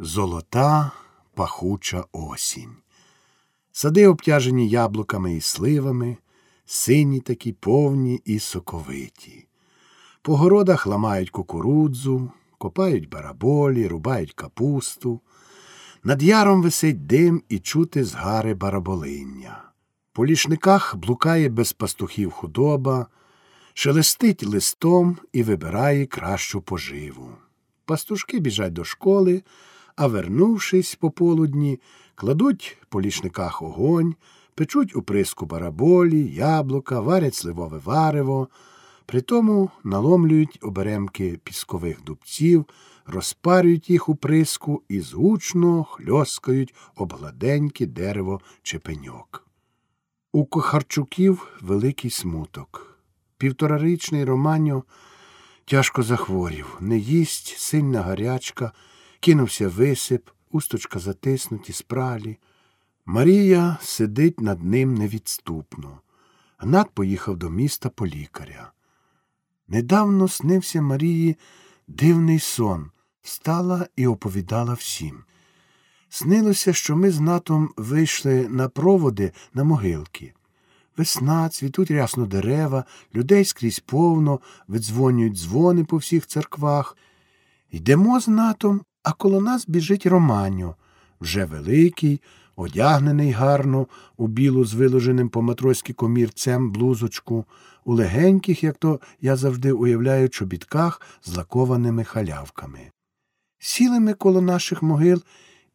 Золота пахуча осінь. Сади обтяжені яблуками і сливами, сині такі повні і соковиті. По городах ламають кукурудзу, копають бараболі, рубають капусту. Над яром висить дим і чути згари бараболиння. По лішниках блукає без пастухів худоба, шелестить листом і вибирає кращу поживу. Пастушки біжать до школи а вернувшись пополудні, кладуть по лішниках огонь, печуть у приску бараболі, яблука, варять сливове варево, притому наломлюють оберемки піскових дубців, розпарюють їх у приску і звучно хльоскають об гладеньке дерево чи пеньок. У Кохарчуків великий смуток. Півторарічний Романьо тяжко захворів, не їсть, сильна гарячка. Кинувся висип, усточка затиснуті, спралі. Марія сидить над ним невідступно. Гнат поїхав до міста по лікаря. Недавно снився Марії дивний сон, стала і оповідала всім. Снилося, що ми з натом вийшли на проводи на могилки. Весна, цвітуть рясно дерева, людей скрізь повно, видзвонюють дзвони по всіх церквах. Йдемо з натом, а коло нас біжить Романьо, вже великий, одягнений гарно, у білу з виложеним по матроськи комірцем блузочку, у легеньких, як то я завжди уявляю, чобітках з лакованими халявками. Сіли ми коло наших могил,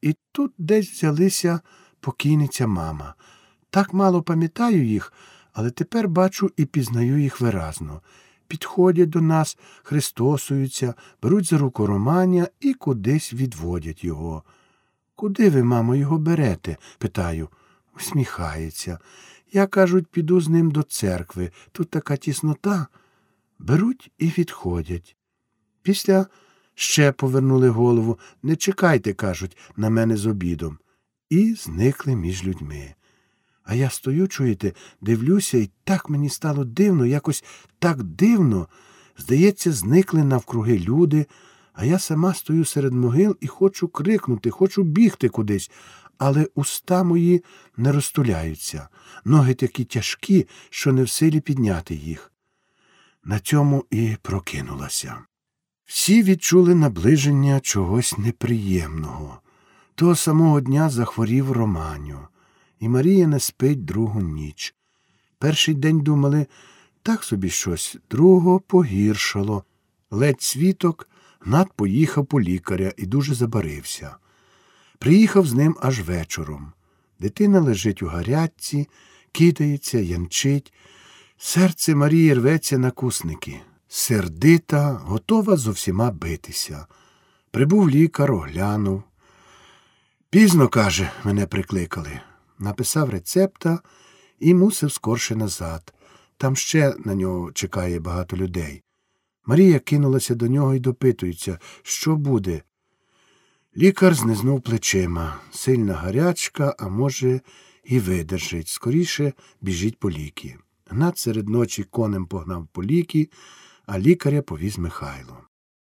і тут десь взялися покійниця мама. Так мало пам'ятаю їх, але тепер бачу і пізнаю їх виразно підходять до нас, христосуються, беруть за руку Романя і кудись відводять його. Куди ви, мамо, його берете? питаю. Усміхається. Я, кажуть, піду з ним до церкви. Тут така тіснота. Беруть і відходять. Після ще повернули голову. Не чекайте, кажуть, на мене з обідом. І зникли між людьми. А я стою, чуєте, дивлюся, і так мені стало дивно, якось так дивно. Здається, зникли навкруги люди, а я сама стою серед могил і хочу крикнути, хочу бігти кудись, але уста мої не розтуляються, ноги такі тяжкі, що не в силі підняти їх. На цьому і прокинулася. Всі відчули наближення чогось неприємного. Того самого дня захворів Романю і Марія не спить другу ніч. Перший день думали так собі щось, другого погіршало. Ледь світок Гнат поїхав по лікаря і дуже забарився. Приїхав з ним аж вечором. Дитина лежить у гарячці, кидається, янчить. Серце Марії рветься на кусники. Сердита, готова з усіма битися. Прибув лікар, оглянув. Пізно, каже, мене прикликали написав рецепта і мусив скорше назад. Там ще на нього чекає багато людей. Марія кинулася до нього і допитується, що буде. Лікар знизнув плечима. Сильна гарячка, а може, і видержить. Скоріше біжіть по ліки. Гнат серед ночі конем погнав по ліки, а лікаря повіз Михайло.